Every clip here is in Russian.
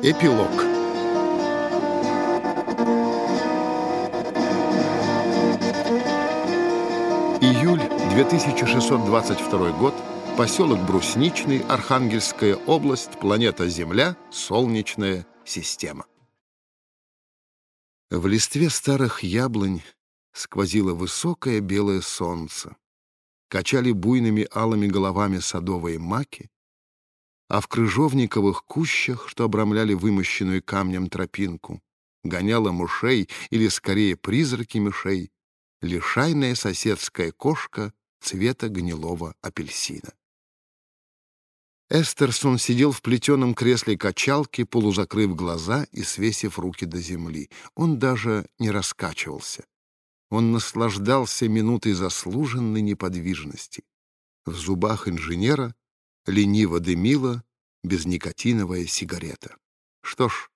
Эпилог Июль 2622 год. Поселок Брусничный, Архангельская область, планета Земля, Солнечная система. В листве старых яблонь сквозило высокое белое солнце. Качали буйными алыми головами садовые маки, а в крыжовниковых кущах, что обрамляли вымощенную камнем тропинку, гоняла мышей, или скорее призраки мышей, лишайная соседская кошка цвета гнилого апельсина. Эстерсон сидел в плетеном кресле качалки, полузакрыв глаза и свесив руки до земли. Он даже не раскачивался. Он наслаждался минутой заслуженной неподвижности. В зубах инженера лениво дымила безникотиновая сигарета. Что ж,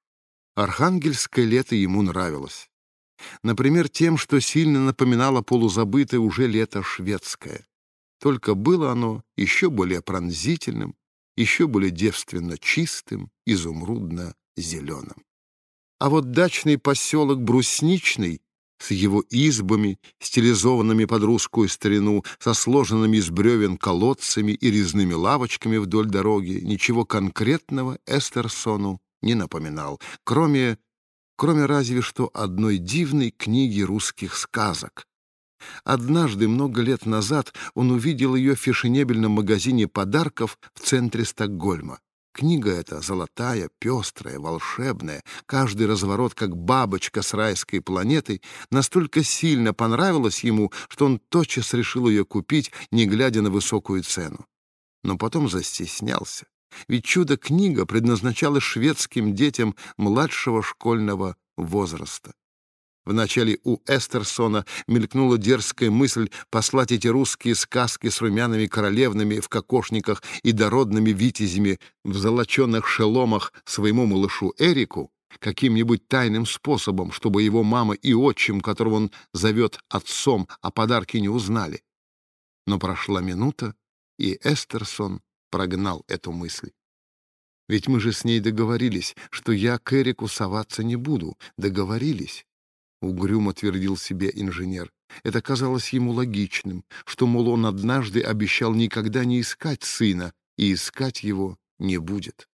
архангельское лето ему нравилось. Например, тем, что сильно напоминало полузабытое уже лето шведское. Только было оно еще более пронзительным, еще более девственно чистым, изумрудно-зеленым. А вот дачный поселок Брусничный с его избами, стилизованными под русскую старину, со сложенными из бревен колодцами и резными лавочками вдоль дороги, ничего конкретного Эстерсону не напоминал, кроме, кроме разве что одной дивной книги русских сказок. Однажды, много лет назад, он увидел ее в фешенебельном магазине подарков в центре Стокгольма. Книга эта золотая, пестрая, волшебная, каждый разворот, как бабочка с райской планетой, настолько сильно понравилась ему, что он тотчас решил ее купить, не глядя на высокую цену. Но потом застеснялся, ведь чудо-книга предназначалась шведским детям младшего школьного возраста. Вначале у Эстерсона мелькнула дерзкая мысль послать эти русские сказки с румяными королевнами в кокошниках и дородными витязями в золоченных шеломах своему малышу Эрику каким-нибудь тайным способом, чтобы его мама и отчим, которого он зовет отцом, о подарке не узнали. Но прошла минута, и Эстерсон прогнал эту мысль. Ведь мы же с ней договорились, что я к Эрику соваться не буду. Договорились. — угрюмо твердил себе инженер. Это казалось ему логичным, что, мол, он однажды обещал никогда не искать сына, и искать его не будет.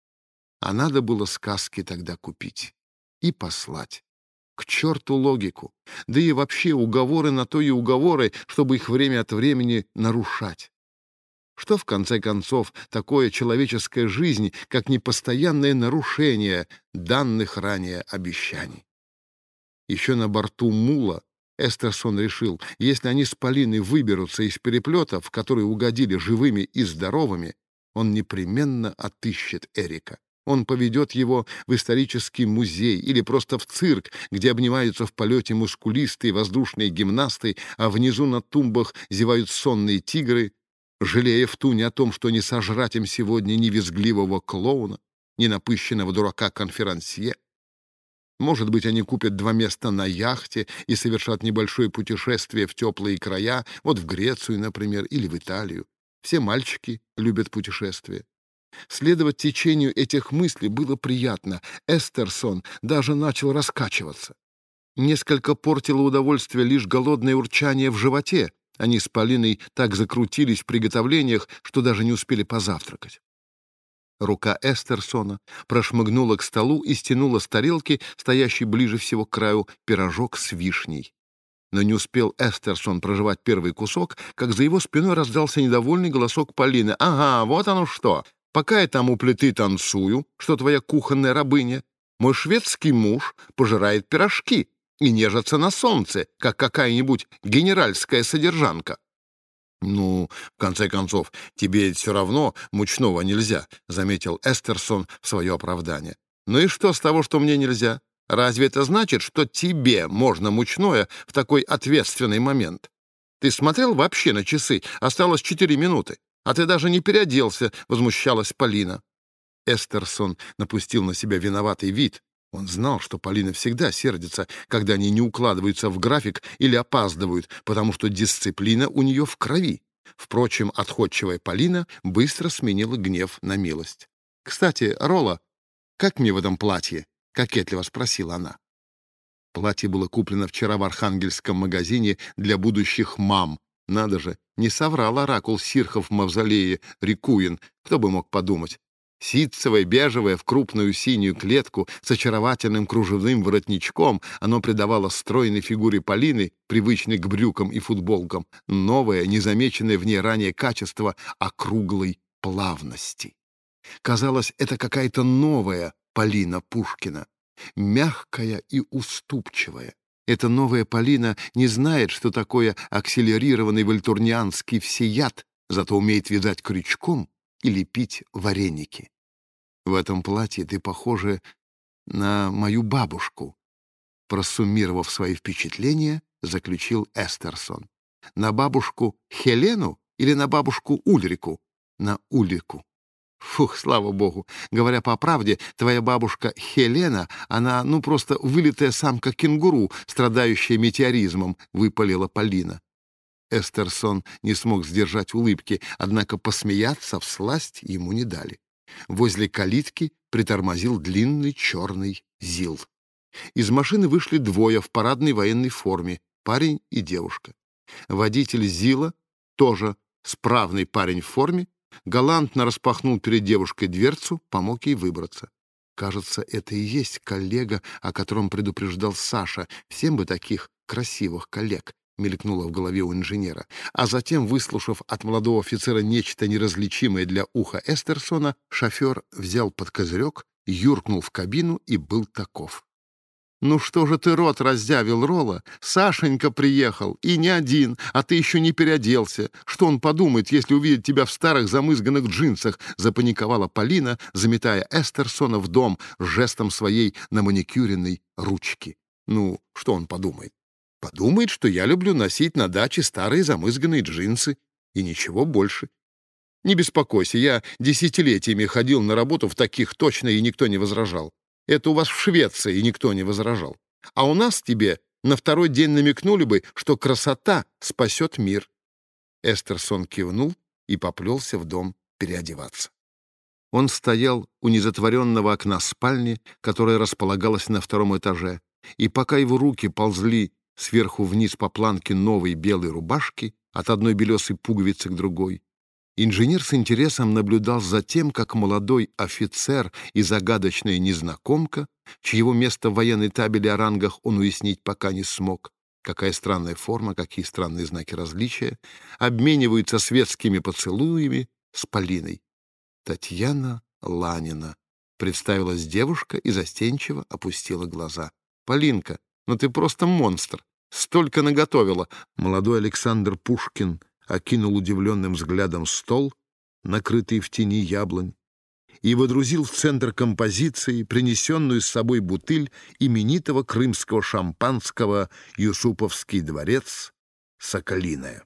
А надо было сказки тогда купить и послать. К черту логику! Да и вообще уговоры на то и уговоры, чтобы их время от времени нарушать. Что, в конце концов, такое человеческая жизнь, как непостоянное нарушение данных ранее обещаний? Еще на борту Мула Эстерсон решил, если они с Полиной выберутся из переплета, в который угодили живыми и здоровыми, он непременно отыщет Эрика. Он поведет его в исторический музей или просто в цирк, где обнимаются в полете мускулистые воздушные гимнасты, а внизу на тумбах зевают сонные тигры, жалея в туне о том, что не сожрать им сегодня ни визгливого клоуна, ни напыщенного дурака-конферансье. Может быть, они купят два места на яхте и совершат небольшое путешествие в теплые края, вот в Грецию, например, или в Италию. Все мальчики любят путешествия. Следовать течению этих мыслей было приятно. Эстерсон даже начал раскачиваться. Несколько портило удовольствие лишь голодное урчание в животе. Они с Полиной так закрутились в приготовлениях, что даже не успели позавтракать. Рука Эстерсона прошмыгнула к столу и стянула с тарелки, стоящей ближе всего к краю, пирожок с вишней. Но не успел Эстерсон проживать первый кусок, как за его спиной раздался недовольный голосок Полины. «Ага, вот оно что! Пока я там у плиты танцую, что твоя кухонная рабыня, мой шведский муж пожирает пирожки и нежится на солнце, как какая-нибудь генеральская содержанка. «Ну, в конце концов, тебе все равно мучного нельзя», — заметил Эстерсон в свое оправдание. «Ну и что с того, что мне нельзя? Разве это значит, что тебе можно мучное в такой ответственный момент? Ты смотрел вообще на часы? Осталось четыре минуты. А ты даже не переоделся», — возмущалась Полина. Эстерсон напустил на себя виноватый вид, он знал, что Полина всегда сердится, когда они не укладываются в график или опаздывают, потому что дисциплина у нее в крови. Впрочем, отходчивая Полина быстро сменила гнев на милость. «Кстати, Рола, как мне в этом платье?» — кокетливо спросила она. Платье было куплено вчера в архангельском магазине для будущих мам. Надо же, не соврал оракул Сирхов в мавзолее Рикуин, кто бы мог подумать. Ситцевое, бежевое, в крупную синюю клетку с очаровательным кружевным воротничком, оно придавало стройной фигуре Полины, привычной к брюкам и футболкам, новое, незамеченное в ней ранее качество округлой плавности. Казалось, это какая-то новая Полина Пушкина, мягкая и уступчивая. Эта новая Полина не знает, что такое акселерированный вольтурнианский всеяд, зато умеет вязать крючком и лепить вареники. В этом платье ты похожа на мою бабушку, просуммировав свои впечатления, заключил Эстерсон. На бабушку Хелену или на бабушку Ульрику? На Ульрику. Фух, слава богу. Говоря по правде, твоя бабушка Хелена, она, ну, просто вылитая самка кенгуру, страдающая метеоризмом, выпалила Полина. Эстерсон не смог сдержать улыбки, однако посмеяться в сласть ему не дали. Возле калитки притормозил длинный черный ЗИЛ. Из машины вышли двое в парадной военной форме, парень и девушка. Водитель ЗИЛа, тоже справный парень в форме, галантно распахнул перед девушкой дверцу, помог ей выбраться. Кажется, это и есть коллега, о котором предупреждал Саша. Всем бы таких красивых коллег мелькнуло в голове у инженера, а затем, выслушав от молодого офицера нечто неразличимое для уха Эстерсона, шофер взял под козырек, юркнул в кабину и был таков. «Ну что же ты рот раздявил, Рола? Сашенька приехал, и не один, а ты еще не переоделся. Что он подумает, если увидит тебя в старых замызганных джинсах?» — запаниковала Полина, заметая Эстерсона в дом жестом своей на маникюренной ручки. «Ну, что он подумает? Подумает, что я люблю носить на даче старые замызганные джинсы и ничего больше. Не беспокойся, я десятилетиями ходил на работу в таких точно, и никто не возражал. Это у вас в Швеции, и никто не возражал. А у нас тебе на второй день намекнули бы, что красота спасет мир. Эстерсон кивнул и поплелся в дом переодеваться. Он стоял у незатворенного окна спальни, которая располагалась на втором этаже, и пока его руки ползли сверху вниз по планке новой белой рубашки, от одной белесой пуговицы к другой. Инженер с интересом наблюдал за тем, как молодой офицер и загадочная незнакомка, чьего место в военной табели о рангах он уяснить пока не смог, какая странная форма, какие странные знаки различия, обмениваются светскими поцелуями с Полиной. Татьяна Ланина. Представилась девушка и застенчиво опустила глаза. «Полинка, ну ты просто монстр. Столько наготовила. Молодой Александр Пушкин окинул удивленным взглядом стол, накрытый в тени яблонь, и водрузил в центр композиции принесенную с собой бутыль именитого крымского шампанского «Юсуповский дворец» «Соколиная».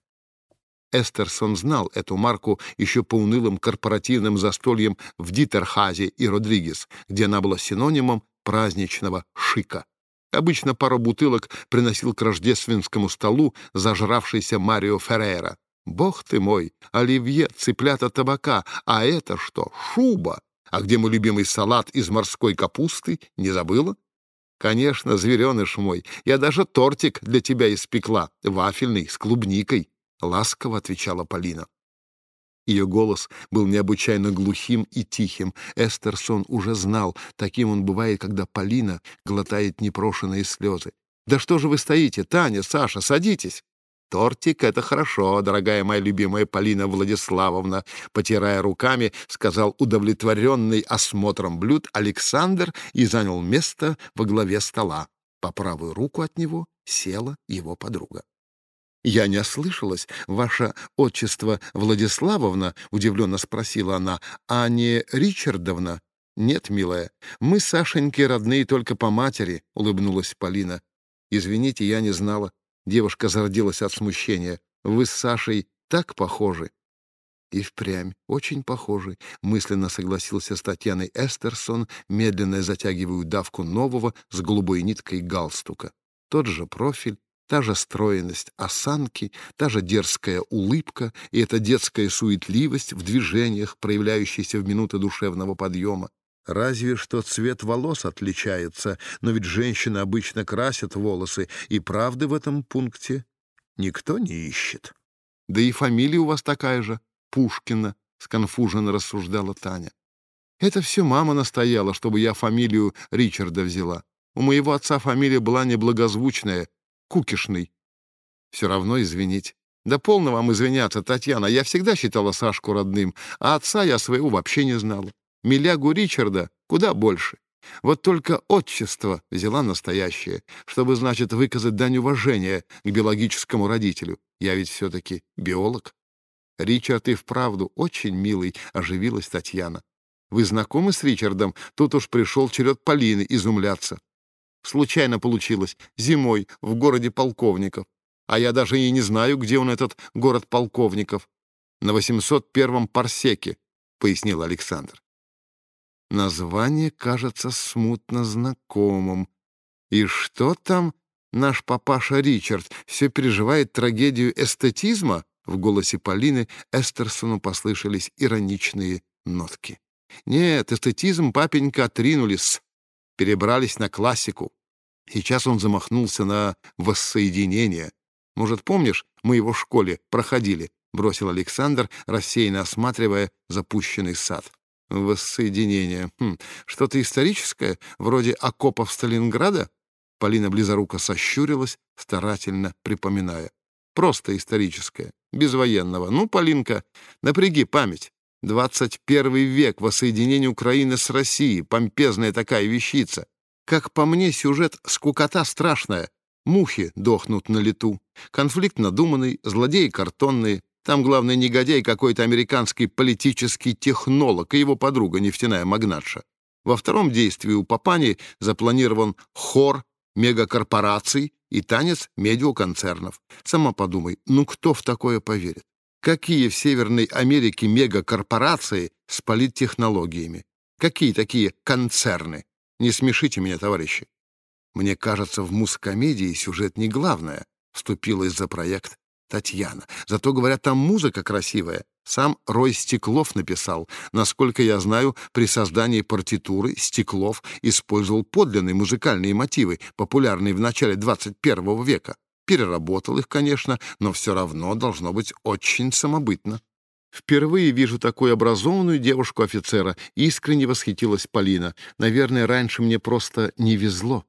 Эстерсон знал эту марку еще по унылым корпоративным застольям в Дитерхазе и Родригес, где она была синонимом праздничного шика. Обычно пару бутылок приносил к рождественскому столу зажравшийся Марио Феррейра. Бог ты мой, оливье, цыплята табака, а это что, шуба? А где мой любимый салат из морской капусты? Не забыла? Конечно, звереныш мой, я даже тортик для тебя испекла, вафельный, с клубникой, — ласково отвечала Полина. Ее голос был необычайно глухим и тихим. Эстерсон уже знал, таким он бывает, когда Полина глотает непрошенные слезы. «Да что же вы стоите, Таня, Саша, садитесь!» «Тортик — это хорошо, дорогая моя любимая Полина Владиславовна», потирая руками, сказал удовлетворенный осмотром блюд Александр и занял место во главе стола. По правую руку от него села его подруга. «Я не ослышалась. Ваше отчество Владиславовна?» — удивленно спросила она. «А не Ричардовна?» «Нет, милая, мы с Сашенькой родные только по матери», — улыбнулась Полина. «Извините, я не знала». Девушка зародилась от смущения. «Вы с Сашей так похожи». «И впрямь, очень похожи», — мысленно согласился с Татьяной Эстерсон, медленно затягивая давку нового с голубой ниткой галстука. Тот же профиль, Та же стройность осанки, та же дерзкая улыбка и эта детская суетливость в движениях, проявляющаяся в минуты душевного подъема. Разве что цвет волос отличается, но ведь женщины обычно красят волосы, и правды в этом пункте никто не ищет. Да и фамилия у вас такая же, Пушкина, — сконфуженно рассуждала Таня. Это все мама настояла, чтобы я фамилию Ричарда взяла. У моего отца фамилия была неблагозвучная, Кукишный. Все равно извинить. Да полно вам извиняться, Татьяна. Я всегда считала Сашку родным, а отца я своего вообще не знала. Милягу Ричарда куда больше. Вот только отчество взяла настоящее, чтобы, значит, выказать дань уважения к биологическому родителю. Я ведь все-таки биолог. Ричард и вправду очень милый, оживилась Татьяна. Вы знакомы с Ричардом? Тут уж пришел черед Полины изумляться. Случайно получилось, зимой, в городе полковников. А я даже и не знаю, где он, этот город полковников. На 801-м парсеке, — пояснил Александр. Название кажется смутно знакомым. И что там наш папаша Ричард все переживает трагедию эстетизма? В голосе Полины Эстерсону послышались ироничные нотки. Нет, эстетизм папенька отринулись, перебрались на классику. Сейчас он замахнулся на воссоединение. Может, помнишь, мы его в школе проходили? — бросил Александр, рассеянно осматривая запущенный сад воссоединения. Хм, что-то историческое, вроде окопов Сталинграда? Полина близоруко сощурилась, старательно припоминая. Просто историческое, без военного. Ну, Полинка, напряги память. 21 век, воссоединение Украины с Россией, помпезная такая вещица. Как по мне, сюжет скукота страшная. Мухи дохнут на лету. Конфликт надуманный, злодеи картонные, там главный негодяй какой-то американский политический технолог и его подруга, нефтяная магнатша. Во втором действии у Папани запланирован хор мегакорпораций и танец медиаконцернов. Сама подумай, ну кто в такое поверит? Какие в Северной Америке мегакорпорации с политтехнологиями? Какие такие концерны? Не смешите меня, товарищи. Мне кажется, в мускомедии сюжет не главное. Вступилась за проект Татьяна. Зато, говорят, там музыка красивая. Сам Рой Стеклов написал. Насколько я знаю, при создании партитуры Стеклов использовал подлинные музыкальные мотивы, популярные в начале 21 века. Переработал их, конечно, но все равно должно быть очень самобытно. Впервые вижу такую образованную девушку-офицера. Искренне восхитилась Полина. Наверное, раньше мне просто не везло.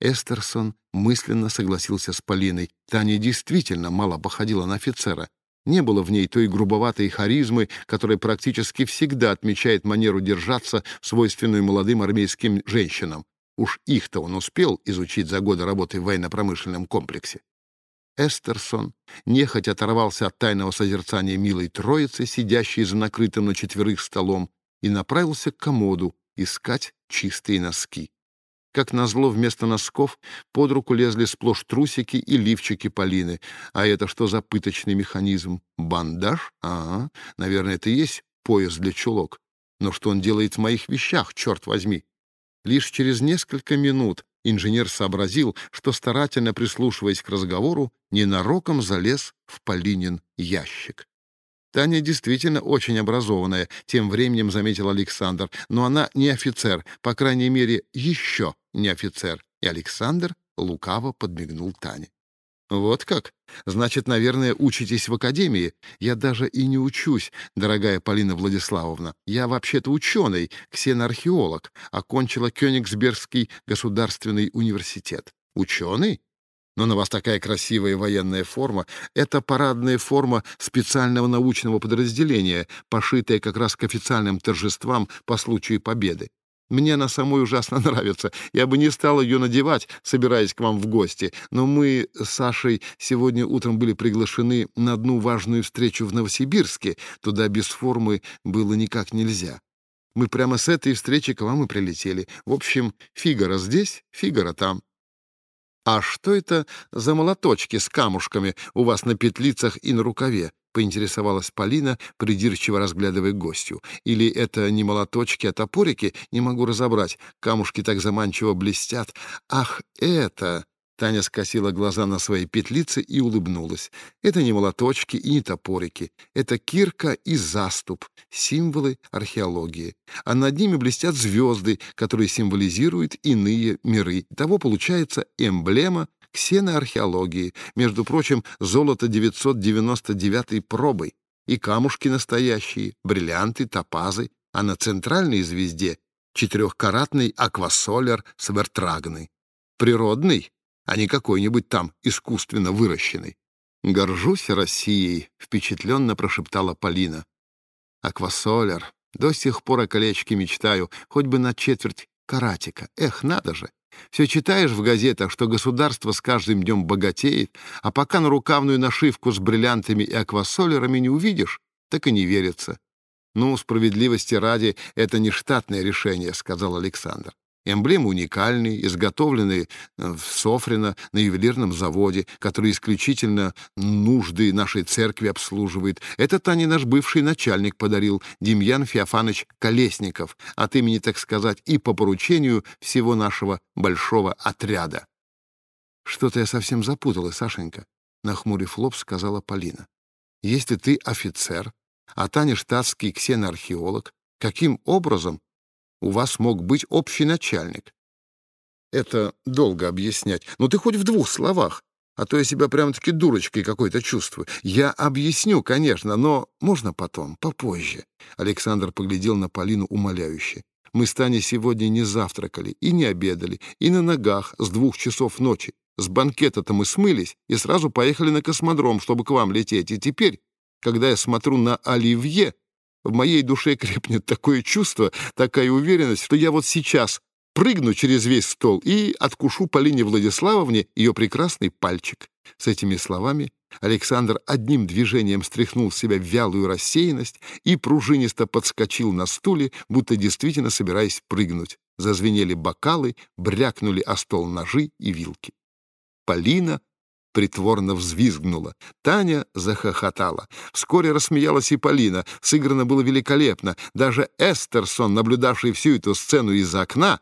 Эстерсон мысленно согласился с Полиной. Таня действительно мало походила на офицера. Не было в ней той грубоватой харизмы, которая практически всегда отмечает манеру держаться, свойственную молодым армейским женщинам. Уж их-то он успел изучить за годы работы в военно-промышленном комплексе. Эстерсон нехотя оторвался от тайного созерцания милой троицы, сидящей за накрытым на четверых столом, и направился к комоду искать чистые носки. Как назло, вместо носков под руку лезли сплошь трусики и лифчики Полины. А это что за пыточный механизм? Бандаж? Ага, наверное, это и есть пояс для чулок. Но что он делает в моих вещах, черт возьми? Лишь через несколько минут инженер сообразил, что, старательно прислушиваясь к разговору, ненароком залез в Полинин ящик. Таня действительно очень образованная, тем временем заметил Александр, но она не офицер, по крайней мере, еще не офицер. И Александр лукаво подмигнул Тане. «Вот как? Значит, наверное, учитесь в академии. Я даже и не учусь, дорогая Полина Владиславовна. Я вообще-то ученый, ксеноархеолог, окончила Кёнигсбергский государственный университет. Ученый? Но на вас такая красивая военная форма. Это парадная форма специального научного подразделения, пошитая как раз к официальным торжествам по случаю победы. Мне она самой ужасно нравится. Я бы не стал ее надевать, собираясь к вам в гости. Но мы с Сашей сегодня утром были приглашены на одну важную встречу в Новосибирске. Туда без формы было никак нельзя. Мы прямо с этой встречи к вам и прилетели. В общем, Фигара здесь, Фигара там. «А что это за молоточки с камушками у вас на петлицах и на рукаве?» — поинтересовалась Полина, придирчиво разглядывая гостью. «Или это не молоточки, а топорики? Не могу разобрать. Камушки так заманчиво блестят. Ах, это!» Таня скосила глаза на свои петлицы и улыбнулась. Это не молоточки и не топорики. Это кирка и заступ, символы археологии. А над ними блестят звезды, которые символизируют иные миры. Того получается эмблема ксеноархеологии. Между прочим, золото 999 пробой. И камушки настоящие, бриллианты, топазы. А на центральной звезде четырехкаратный аквасолер с вертрагной. Природный, а не какой-нибудь там искусственно выращенный. «Горжусь Россией», — впечатленно прошептала Полина. «Аквасолер. До сих пор о колечке мечтаю, хоть бы на четверть каратика. Эх, надо же! Все читаешь в газетах, что государство с каждым днем богатеет, а пока на рукавную нашивку с бриллиантами и аквасолерами не увидишь, так и не верится. «Ну, справедливости ради, это не штатное решение», — сказал Александр. Эмблемы уникальные, изготовленные э, в Софрино на ювелирном заводе, который исключительно нужды нашей церкви обслуживает. Это Тане наш бывший начальник подарил, Демьян Феофанович Колесников, от имени, так сказать, и по поручению всего нашего большого отряда. «Что-то я совсем запуталась, Сашенька», — нахмурив лоб, сказала Полина. «Если ты офицер, а Таня штатский ксеноархеолог, каким образом у вас мог быть общий начальник. Это долго объяснять. Но ты хоть в двух словах, а то я себя прямо-таки дурочкой какой-то чувствую. Я объясню, конечно, но можно потом, попозже. Александр поглядел на Полину умоляюще. Мы с Таней сегодня не завтракали и не обедали, и на ногах с двух часов ночи. С банкета-то мы смылись и сразу поехали на космодром, чтобы к вам лететь. И теперь, когда я смотрю на Оливье, в моей душе крепнет такое чувство, такая уверенность, что я вот сейчас прыгну через весь стол и откушу Полине Владиславовне ее прекрасный пальчик. С этими словами Александр одним движением стряхнул с себя вялую рассеянность и пружинисто подскочил на стуле, будто действительно собираясь прыгнуть. Зазвенели бокалы, брякнули о стол ножи и вилки. Полина притворно взвизгнула. Таня захохотала. Вскоре рассмеялась и Полина. Сыграно было великолепно. Даже Эстерсон, наблюдавший всю эту сцену из-за окна,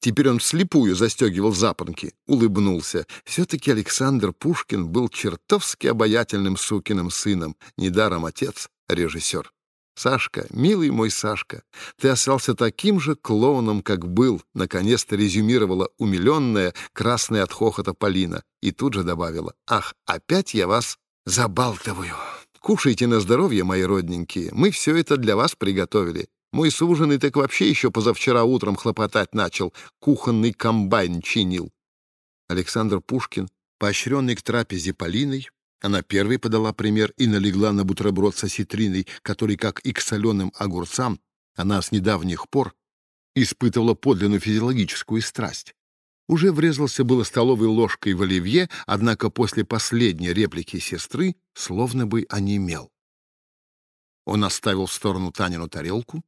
Теперь он вслепую застегивал запонки, улыбнулся. Все-таки Александр Пушкин был чертовски обаятельным сукиным сыном, недаром отец, режиссер. «Сашка, милый мой Сашка, ты остался таким же клоуном, как был», — наконец-то резюмировала умиленная, красная от хохота Полина, и тут же добавила, «Ах, опять я вас забалтываю. Кушайте на здоровье, мои родненькие, мы все это для вас приготовили. Мой суженый так вообще еще позавчера утром хлопотать начал, кухонный комбайн чинил». Александр Пушкин, поощренный к трапезе Полиной, она первой подала пример и налегла на бутерброд с осетриной, который, как и к соленым огурцам, она с недавних пор испытывала подлинную физиологическую страсть. Уже врезался было столовой ложкой в оливье, однако после последней реплики сестры словно бы онемел. Он оставил в сторону Танину тарелку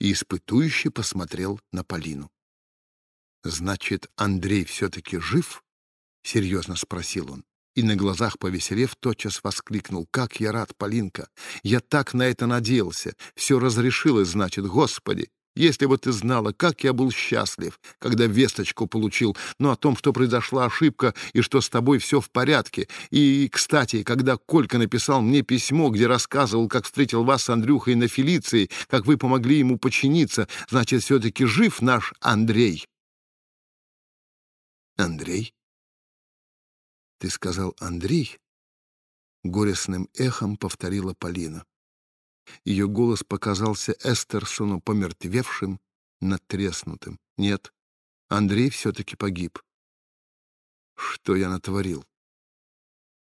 и испытующе посмотрел на Полину. «Значит, Андрей все-таки жив?» — серьезно спросил он и на глазах повеселев, тотчас воскликнул. «Как я рад, Полинка! Я так на это надеялся! Все разрешилось, значит, Господи! Если бы ты знала, как я был счастлив, когда весточку получил, но о том, что произошла ошибка и что с тобой все в порядке. И, кстати, когда Колька написал мне письмо, где рассказывал, как встретил вас с Андрюхой на Фелиции, как вы помогли ему починиться, значит, все-таки жив наш Андрей». «Андрей?» «Ты сказал Андрей?» — горестным эхом повторила Полина. Ее голос показался Эстерсону помертвевшим, надтреснутым. «Нет, Андрей все-таки погиб. Что я натворил?»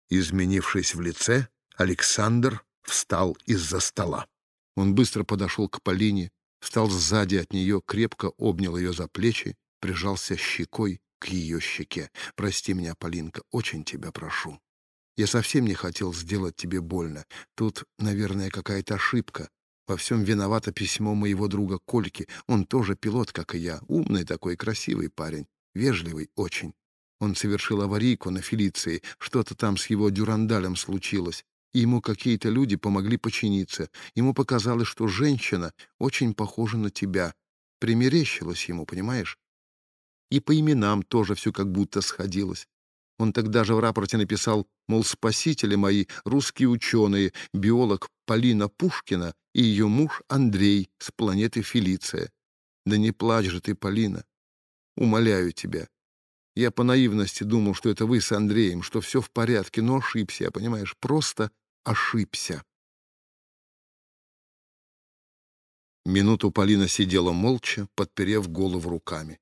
Изменившись в лице, Александр встал из-за стола. Он быстро подошел к Полине, встал сзади от нее, крепко обнял ее за плечи, прижался щекой к ее щеке. «Прости меня, Полинка, очень тебя прошу. Я совсем не хотел сделать тебе больно. Тут, наверное, какая-то ошибка. Во всем виновато письмо моего друга Кольки. Он тоже пилот, как и я. Умный такой, красивый парень. Вежливый очень. Он совершил аварийку на Фелиции. Что-то там с его дюрандалем случилось. И ему какие-то люди помогли починиться. Ему показалось, что женщина очень похожа на тебя. Примерещилась ему, понимаешь? И по именам тоже все как будто сходилось. Он тогда же в рапорте написал, мол, спасители мои — русские ученые, биолог Полина Пушкина и ее муж Андрей с планеты Фелиция. Да не плачь же ты, Полина. Умоляю тебя. Я по наивности думал, что это вы с Андреем, что все в порядке, но ошибся, понимаешь, просто ошибся. Минуту Полина сидела молча, подперев голову руками.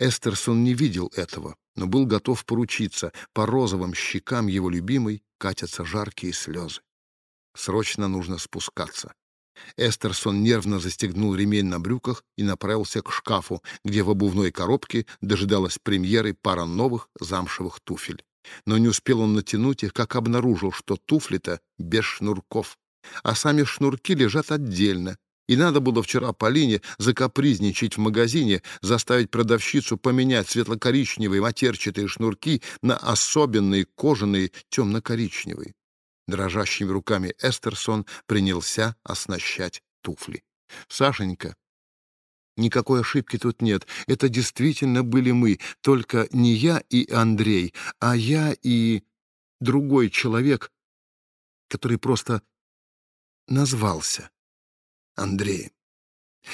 Эстерсон не видел этого, но был готов поручиться. По розовым щекам его любимой катятся жаркие слезы. Срочно нужно спускаться. Эстерсон нервно застегнул ремень на брюках и направился к шкафу, где в обувной коробке дожидалась премьеры пара новых замшевых туфель. Но не успел он натянуть их, как обнаружил, что туфли-то без шнурков, а сами шнурки лежат отдельно, и надо было вчера Полине закапризничать в магазине, заставить продавщицу поменять светло-коричневые матерчатые шнурки на особенные кожаные темно-коричневые. Дрожащими руками Эстерсон принялся оснащать туфли. «Сашенька, никакой ошибки тут нет. Это действительно были мы, только не я и Андрей, а я и другой человек, который просто назвался Андреем.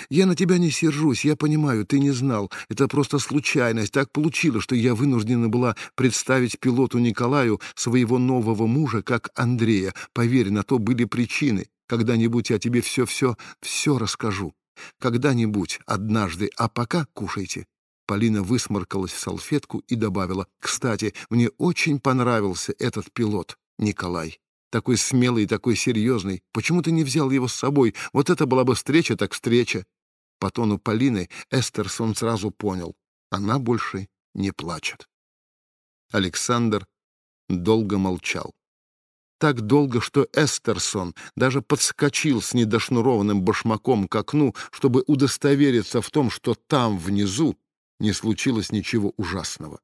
Я на тебя не сержусь, я понимаю, ты не знал. Это просто случайность. Так получилось, что я вынуждена была представить пилоту Николаю своего нового мужа как Андрея. Поверь, на то были причины. Когда-нибудь я тебе все-все, все расскажу. Когда-нибудь, однажды, а пока кушайте. Полина высморкалась в салфетку и добавила, «Кстати, мне очень понравился этот пилот, Николай» такой смелый и такой серьезный. Почему ты не взял его с собой? Вот это была бы встреча, так встреча. По тону Полины Эстерсон сразу понял. Она больше не плачет. Александр долго молчал. Так долго, что Эстерсон даже подскочил с недошнурованным башмаком к окну, чтобы удостовериться в том, что там, внизу, не случилось ничего ужасного.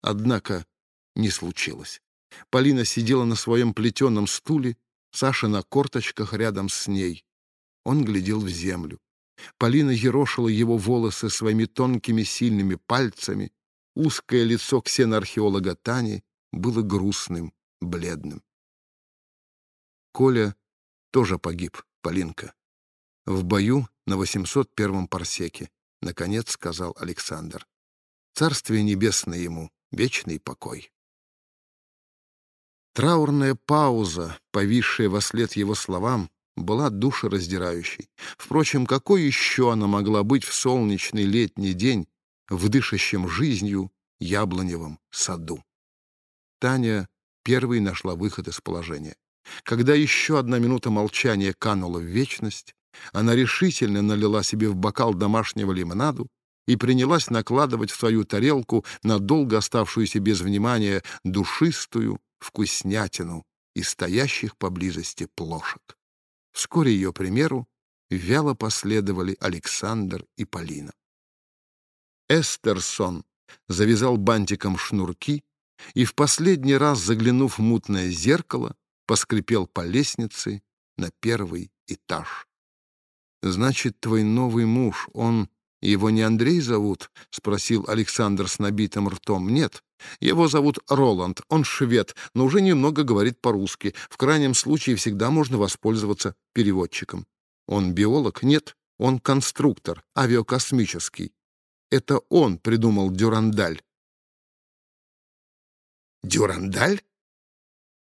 Однако не случилось. Полина сидела на своем плетеном стуле, Саша на корточках рядом с ней. Он глядел в землю. Полина ерошила его волосы своими тонкими сильными пальцами. Узкое лицо ксеноархеолога Тани было грустным, бледным. Коля тоже погиб, Полинка. В бою на 801-м парсеке, наконец сказал Александр. Царствие небесное ему, вечный покой. Траурная пауза, повисшая во след его словам, была душераздирающей. Впрочем, какой еще она могла быть в солнечный летний день в дышащем жизнью яблоневом саду? Таня первой нашла выход из положения. Когда еще одна минута молчания канула в вечность, она решительно налила себе в бокал домашнего лимонаду и принялась накладывать в свою тарелку надолго оставшуюся без внимания душистую, вкуснятину из стоящих поблизости плошек. Вскоре ее примеру вяло последовали Александр и Полина. Эстерсон завязал бантиком шнурки и, в последний раз заглянув в мутное зеркало, поскрипел по лестнице на первый этаж. «Значит, твой новый муж, он «Его не Андрей зовут?» — спросил Александр с набитым ртом. «Нет, его зовут Роланд. Он швед, но уже немного говорит по-русски. В крайнем случае всегда можно воспользоваться переводчиком. Он биолог? Нет, он конструктор, авиакосмический. Это он придумал Дюрандаль». «Дюрандаль?»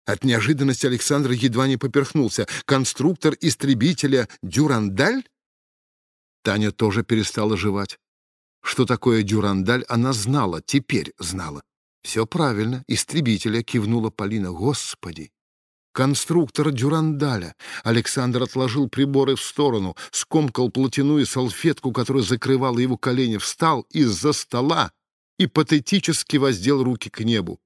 От неожиданности Александр едва не поперхнулся. «Конструктор истребителя Дюрандаль?» Таня тоже перестала жевать. Что такое дюрандаль, она знала, теперь знала. «Все правильно, истребителя», — кивнула Полина. «Господи!» Конструктор дюрандаля. Александр отложил приборы в сторону, скомкал платяную салфетку, которая закрывала его колени, встал из-за стола и патетически воздел руки к небу.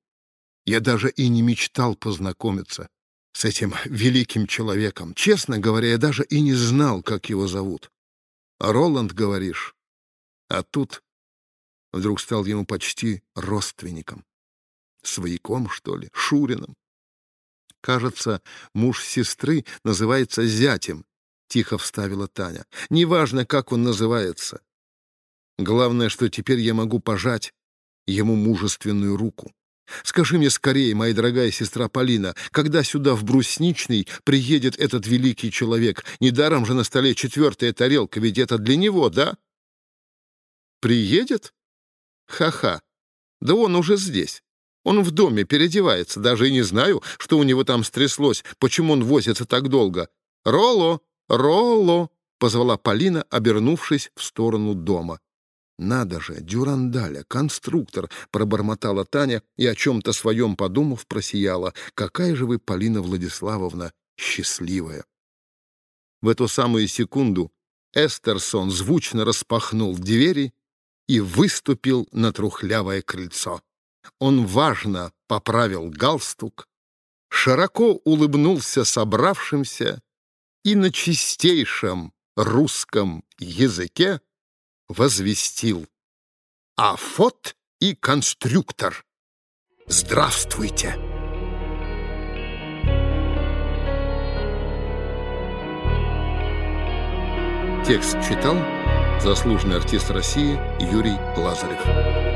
Я даже и не мечтал познакомиться с этим великим человеком. Честно говоря, я даже и не знал, как его зовут. Роланд, говоришь? А тут вдруг стал ему почти родственником. Свояком, что ли? Шурином. Кажется, муж сестры называется зятем, — тихо вставила Таня. Неважно, как он называется. Главное, что теперь я могу пожать ему мужественную руку. Скажи мне скорее, моя дорогая сестра Полина, когда сюда, в Брусничный, приедет этот великий человек? Недаром же на столе четвертая тарелка, ведь это для него, да? Приедет? Ха-ха. Да он уже здесь. Он в доме переодевается, даже и не знаю, что у него там стряслось, почему он возится так долго. «Ролло! Ролло!» — позвала Полина, обернувшись в сторону дома. «Надо же, дюрандаля, конструктор!» — пробормотала Таня и, о чем-то своем подумав, просияла. «Какая же вы, Полина Владиславовна, счастливая!» В эту самую секунду Эстерсон звучно распахнул двери и выступил на трухлявое крыльцо. Он важно поправил галстук, широко улыбнулся собравшимся и на чистейшем русском языке возвестил «Афот и конструктор! Здравствуйте!» Текст читал заслуженный артист России Юрий Лазарев.